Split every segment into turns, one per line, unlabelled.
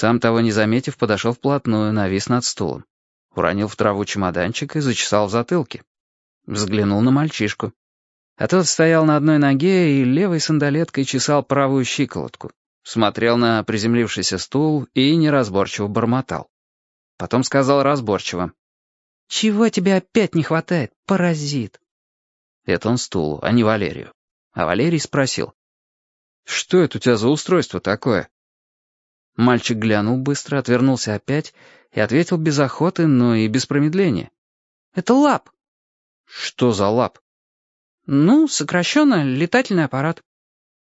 Сам того не заметив, подошел вплотную, навис над стулом. Уронил в траву чемоданчик и зачесал в затылке. Взглянул на мальчишку. А тот стоял на одной ноге и левой сандалеткой чесал правую щиколотку. Смотрел на приземлившийся стул и неразборчиво бормотал. Потом сказал разборчиво. «Чего тебе опять не хватает, паразит?» Это он стулу, а не Валерию. А Валерий спросил. «Что это у тебя за устройство такое?» Мальчик глянул быстро, отвернулся опять и ответил без охоты, но и без промедления. «Это лап». «Что за лап?» «Ну, сокращенно, летательный аппарат».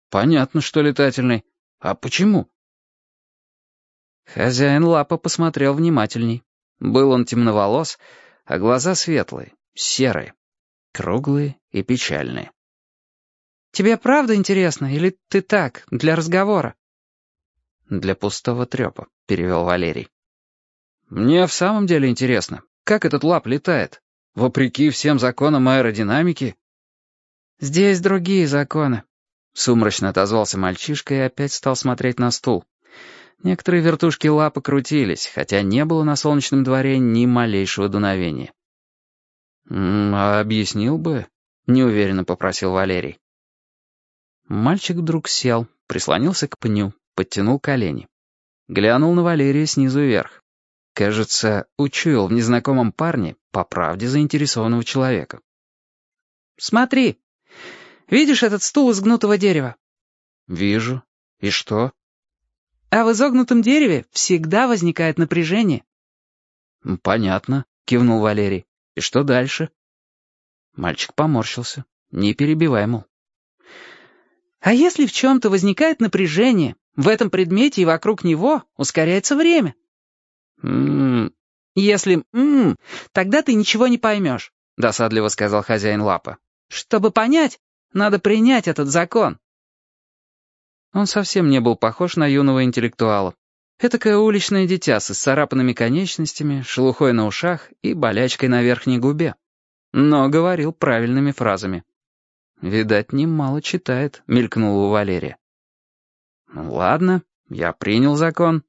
«Понятно, что летательный. А почему?» Хозяин лапа посмотрел внимательней. Был он темноволос, а глаза светлые, серые, круглые и печальные. «Тебе правда интересно, или ты так, для разговора?» «Для пустого трепа», — перевел Валерий. «Мне в самом деле интересно, как этот лап летает? Вопреки всем законам аэродинамики?» «Здесь другие законы», — сумрачно отозвался мальчишка и опять стал смотреть на стул. Некоторые вертушки лапы крутились, хотя не было на солнечном дворе ни малейшего дуновения. «А объяснил бы?» — неуверенно попросил Валерий. Мальчик вдруг сел, прислонился к пню, подтянул колени. Глянул на Валерия снизу вверх. Кажется, учуял в незнакомом парне по правде заинтересованного человека. «Смотри! Видишь этот стул из гнутого дерева?» «Вижу. И что?» «А в изогнутом дереве всегда возникает напряжение». «Понятно», — кивнул Валерий. «И что дальше?» Мальчик поморщился. «Не перебивай, мол». А если в чем-то возникает напряжение, в этом предмете и вокруг него ускоряется время? «М-м-м». Если «м-м», тогда ты ничего не поймешь, досадливо сказал хозяин лапа. Чтобы понять, надо принять этот закон. Он совсем не был похож на юного интеллектуала. Этакое уличное дитя с исцарапанными конечностями, шелухой на ушах и болячкой на верхней губе. Но говорил правильными фразами. «Видать, немало читает», — мелькнула у Валерия. «Ну ладно, я принял закон».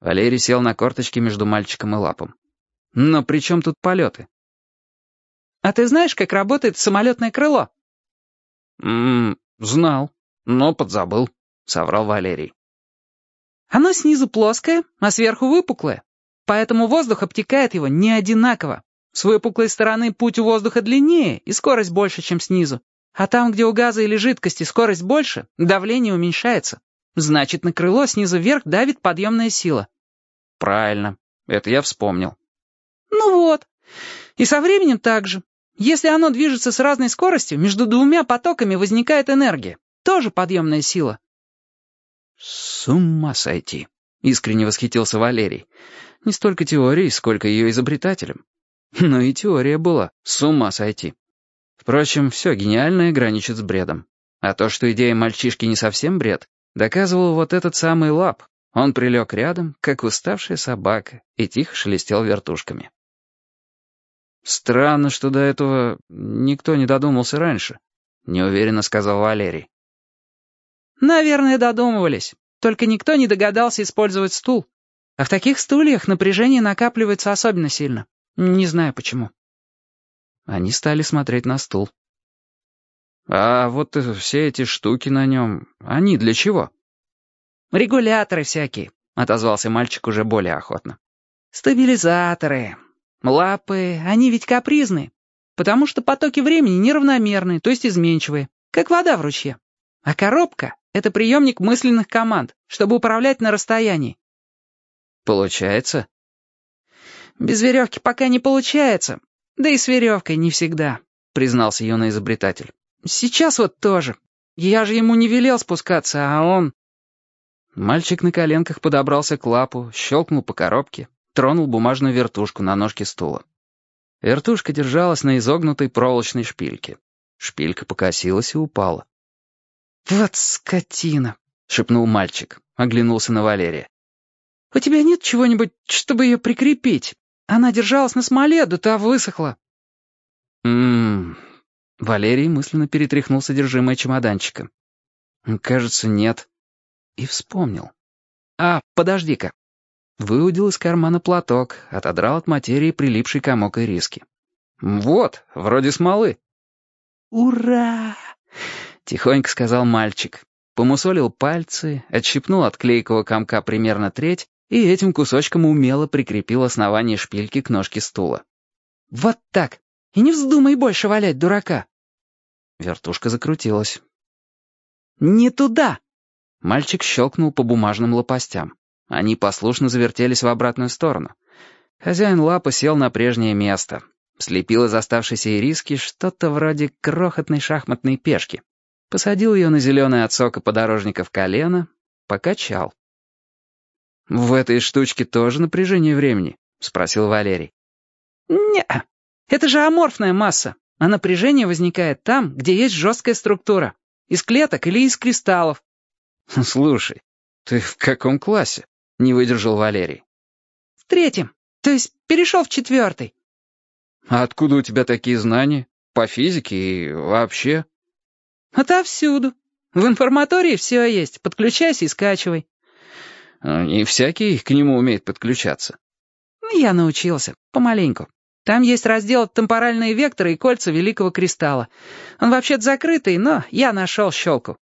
Валерий сел на корточки между мальчиком и лапом. «Но при чем тут полеты?» «А ты знаешь, как работает самолетное крыло?» «М-м, знал, но подзабыл», — соврал Валерий. «Оно снизу плоское, а сверху выпуклое, поэтому воздух обтекает его не одинаково. С выпуклой стороны путь у воздуха длиннее и скорость больше, чем снизу. А там, где у газа или жидкости скорость больше, давление уменьшается. Значит, на крыло снизу вверх давит подъемная сила. Правильно. Это я вспомнил. Ну вот. И со временем так же. Если оно движется с разной скоростью, между двумя потоками возникает энергия. Тоже подъемная сила. С ума сойти. Искренне восхитился Валерий. Не столько теорией, сколько ее изобретателем. Но и теория была. С ума сойти. Впрочем, все гениальное граничит с бредом. А то, что идея мальчишки не совсем бред, доказывал вот этот самый лап. Он прилег рядом, как уставшая собака, и тихо шелестел вертушками. «Странно, что до этого никто не додумался раньше», — неуверенно сказал Валерий. «Наверное, додумывались. Только никто не догадался использовать стул. А в таких стульях напряжение накапливается особенно сильно. Не знаю почему». Они стали смотреть на стул. «А вот все эти штуки на нем, они для чего?» «Регуляторы всякие», — отозвался мальчик уже более охотно. «Стабилизаторы. Лапы, они ведь капризные, потому что потоки времени неравномерные, то есть изменчивые, как вода в ручье. А коробка — это приемник мысленных команд, чтобы управлять на расстоянии». «Получается?» «Без веревки пока не получается, «Да и с веревкой не всегда», — признался юный изобретатель. «Сейчас вот тоже. Я же ему не велел спускаться, а он...» Мальчик на коленках подобрался к лапу, щелкнул по коробке, тронул бумажную вертушку на ножке стула. Вертушка держалась на изогнутой проволочной шпильке. Шпилька покосилась и упала. «Вот скотина!» — шепнул мальчик, оглянулся на Валерия. «У тебя нет чего-нибудь, чтобы ее прикрепить?» Она держалась на смоле, да та высохла». «М-м-м...» Валерий мысленно перетряхнул содержимое чемоданчика. «Кажется, нет». И вспомнил. А, подожди-ка». Выудил из кармана платок, отодрал от материи прилипший комок ириски. «Вот, вроде смолы». «Ура!» — тихонько сказал мальчик. Помусолил пальцы, отщипнул от клейкого комка примерно треть и этим кусочком умело прикрепил основание шпильки к ножке стула. «Вот так! И не вздумай больше валять дурака!» Вертушка закрутилась. «Не туда!» Мальчик щелкнул по бумажным лопастям. Они послушно завертелись в обратную сторону. Хозяин лапы сел на прежнее место. Слепил из оставшейся ириски что-то вроде крохотной шахматной пешки. Посадил ее на зеленое от сока подорожника в колено, покачал. «В этой штучке тоже напряжение времени?» — спросил Валерий. не это же аморфная масса, а напряжение возникает там, где есть жесткая структура. Из клеток или из кристаллов. «Слушай, ты в каком классе?» — не выдержал Валерий. «В третьем, то есть перешел в четвертый».
«А откуда у тебя такие знания? По физике и вообще?»
«Отовсюду. В информатории все есть. Подключайся и скачивай».
«Не всякий к нему умеет подключаться».
«Я научился. Помаленьку. Там есть раздел «Темпоральные векторы и кольца Великого Кристалла». Он вообще-то закрытый, но я нашел щелку».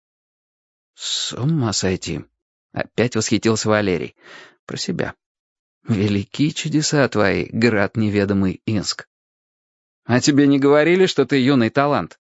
«С ума сойти!» — опять восхитился Валерий. Про себя. «Велики чудеса твои, град неведомый Инск».
«А тебе не говорили, что ты юный талант?»